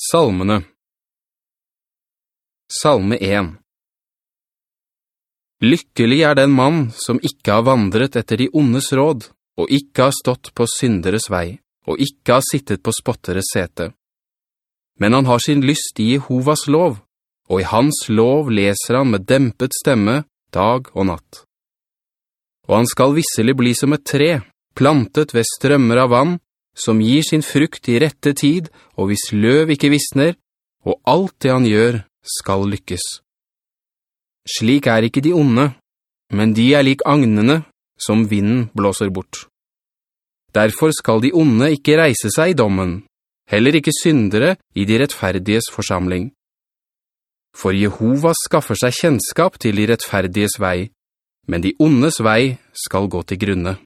Salmene Salme 1 Lykkelig er den mann som ikke har vandret etter de ondes råd, og ikke har stått på synderes vei, og ikke har sittet på spotteres sete. Men han har sin lyst i Jehovas lov, og i hans lov leser han med dempet stemme dag og natt. Og han skal visselig bli som et tre, plantet ved strømmer av vann, som gir sin frukt i rette tid, og hvis løv ikke visner, og alt det han gjør skal lykkes. Slik er ikke de onde, men de er lik agnene som vinden blåser bort. Derfor skal de onde ikke reise seg i dommen, heller ikke syndere i de rettferdiges forsamling. For Jehova skaffer seg kjennskap til de rettferdiges vei, men de ondes vei skal gå til grunne.